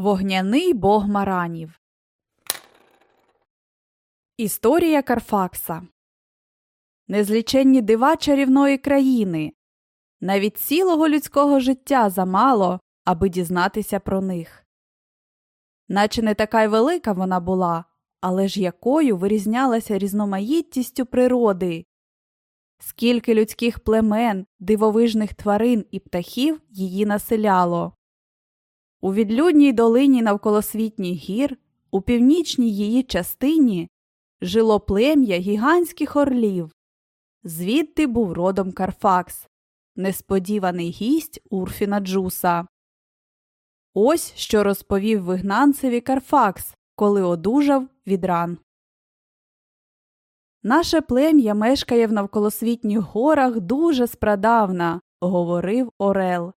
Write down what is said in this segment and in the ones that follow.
Вогняний бог маранів. Історія Карфакса Незліченні дива чарівної країни. Навіть цілого людського життя замало, аби дізнатися про них. Наче не така й велика вона була, але ж якою вирізнялася різноманіттістю природи. Скільки людських племен, дивовижних тварин і птахів її населяло. У відлюдній долині навколосвітніх гір, у північній її частині, жило плем'я гігантських орлів. Звідти був родом Карфакс, несподіваний гість Урфіна Джуса. Ось що розповів вигнанцеві Карфакс, коли одужав від ран. Наше плем'я мешкає в навколосвітніх горах дуже спрадавна, говорив Орел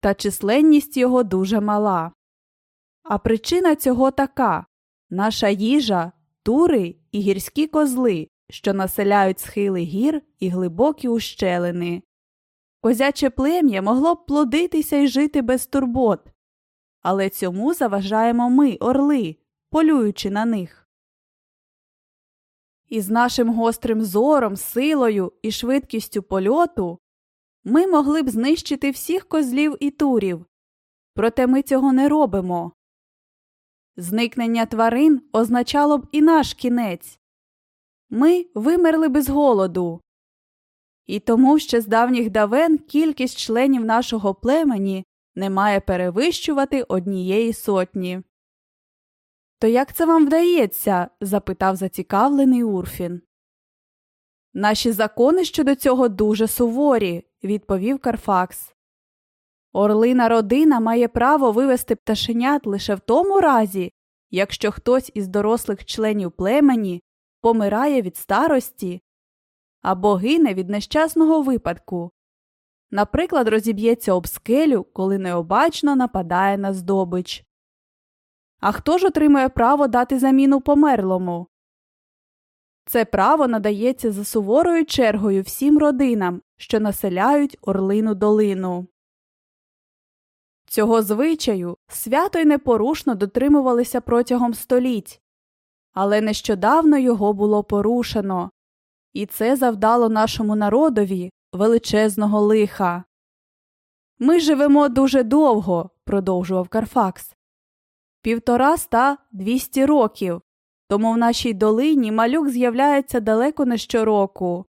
та численність його дуже мала. А причина цього така наша їжа тури і гірські козли, що населяють схили гір і глибокі ущелини. Козяче плем'я могло б плодитися і жити без турбот, але цьому заважаємо ми, орли, полюючи на них. Із нашим гострим зором, силою і швидкістю польоту ми могли б знищити всіх козлів і турів, проте ми цього не робимо. Зникнення тварин означало б і наш кінець ми вимерли б з голоду. І тому ще з давніх давен кількість членів нашого племені не має перевищувати однієї сотні. То як це вам вдається? запитав зацікавлений Урфін. Наші закони щодо цього дуже суворі, відповів Карфакс. Орлина родина має право вивести пташенят лише в тому разі, якщо хтось із дорослих членів племені помирає від старості або гине від нещасного випадку, наприклад, розіб'ється об скелю, коли необачно нападає на здобич. А хто ж отримує право дати заміну померлому? Це право надається за суворою чергою всім родинам, що населяють Орлину долину. Цього звичаю свято й непорушно дотримувалися протягом століть, але нещодавно його було порушено, і це завдало нашому народові величезного лиха. Ми живемо дуже довго, продовжував Карфакс. Півтора ста двісті років, тому в нашій долині малюк з'являється далеко не щороку.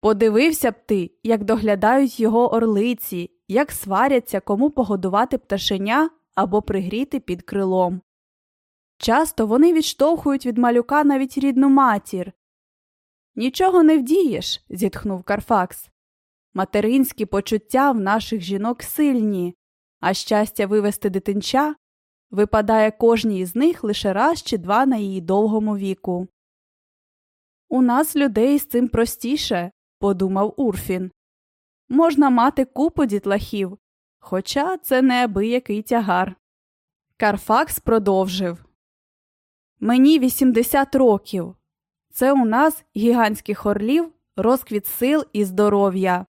Подивився б ти, як доглядають його орлиці, як сваряться, кому погодувати пташеня або пригріти під крилом. Часто вони відштовхують від малюка навіть рідну матір. Нічого не вдієш, зітхнув Карфакс. Материнські почуття в наших жінок сильні, а щастя вивести дитинча випадає кожній із них лише раз чи два на її довгому віку. У нас людей з цим простіше, подумав Урфін. Можна мати купу дітлахів, хоча це неабиякий тягар. Карфакс продовжив Мені 80 років. Це у нас гігантських орлів, розквіт сил і здоров'я.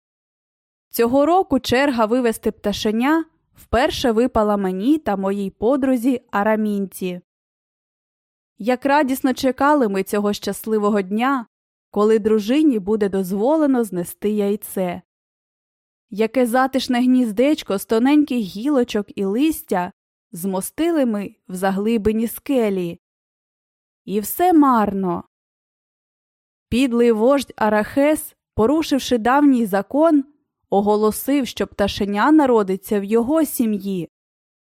Цього року черга вивести пташеня вперше випала мені та моїй подрузі Арамінці. Як радісно чекали ми цього щасливого дня, коли дружині буде дозволено знести яйце. Яке затишне гніздечко з тоненьких гілочок і листя змостили ми в заглибині скелі. І все марно. Підлий вождь Арахес, порушивши давній закон, оголосив, що пташеня народиться в його сім'ї.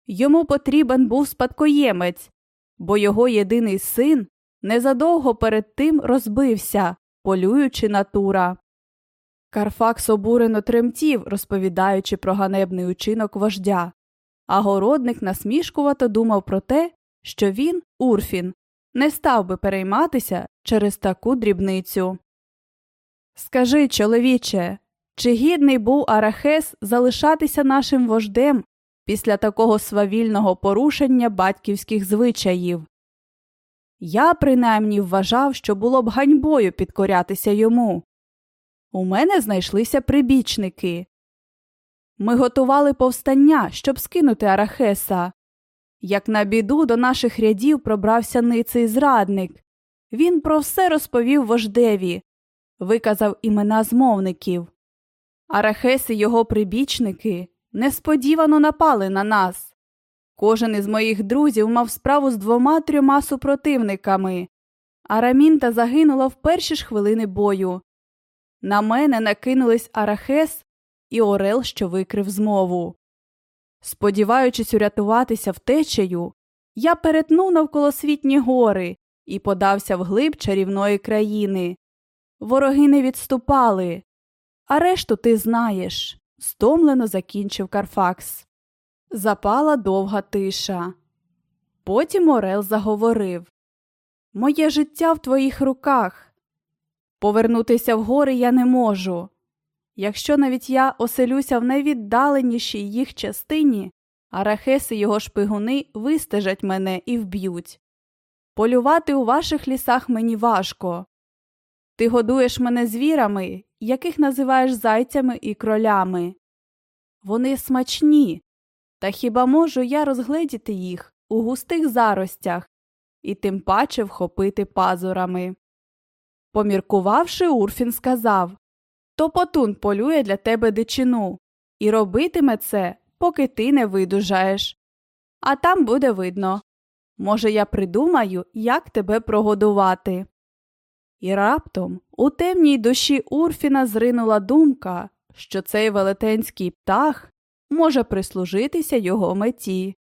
Йому потрібен був спадкоємець, бо його єдиний син незадовго перед тим розбився, полюючи на тура. Карфакс обурено тремтів, розповідаючи про ганебний учинок вождя, а городник насмішкувато думав про те, що він, Урфін, не став би перейматися через таку дрібницю. Скажи, чоловіче, чи гідний був Арахес залишатися нашим вождем після такого свавільного порушення батьківських звичаїв? Я принаймні вважав, що було б ганьбою підкорятися йому. У мене знайшлися прибічники. Ми готували повстання, щоб скинути Арахеса. Як на біду до наших рядів пробрався ниций зрадник. Він про все розповів вождеві, виказав імена змовників. Арахес і його прибічники несподівано напали на нас. Кожен із моїх друзів мав справу з двома трьома супротивниками. Арамінта загинула в перші ж хвилини бою. На мене накинулись Арахес і Орел, що викрив змову. Сподіваючись урятуватися втечею, я перетнув навколосвітні гори і подався вглиб чарівної країни. Вороги не відступали, а решту ти знаєш, стомлено закінчив Карфакс. Запала довга тиша. Потім Орел заговорив Моє життя в твоїх руках. Повернутися в гори я не можу. Якщо навіть я оселюся в найвіддаленішій їх частині, арахеси його шпигуни вистежать мене і вб'ють. Полювати у ваших лісах мені важко. Ти годуєш мене звірами, яких називаєш зайцями і кролями. Вони смачні, та хіба можу я розгледіти їх у густих заростях і тим паче вхопити пазурами. Поміркувавши, Урфін сказав Топотун полює для тебе дичину і робитиме це, поки ти не видужаєш. А там буде видно. Може, я придумаю, як тебе прогодувати. І раптом у темній душі Урфіна зринула думка, що цей велетенський птах може прислужитися його меті.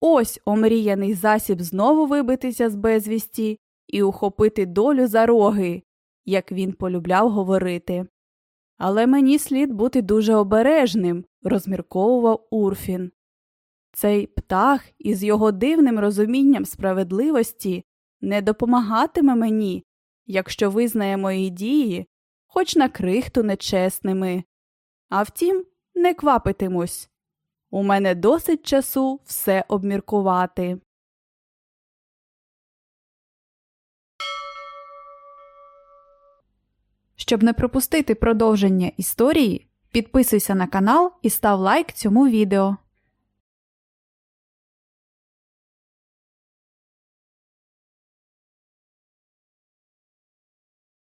Ось омріяний засіб знову вибитися з безвісті і ухопити долю за роги, як він полюбляв говорити. Але мені слід бути дуже обережним, розмірковував Урфін. Цей птах із його дивним розумінням справедливості не допомагатиме мені, якщо визнає мої дії, хоч на крихту нечесними. А втім, не квапитимусь. У мене досить часу все обміркувати. Щоб не пропустити продовження історії, підписуйся на канал і став лайк цьому відео.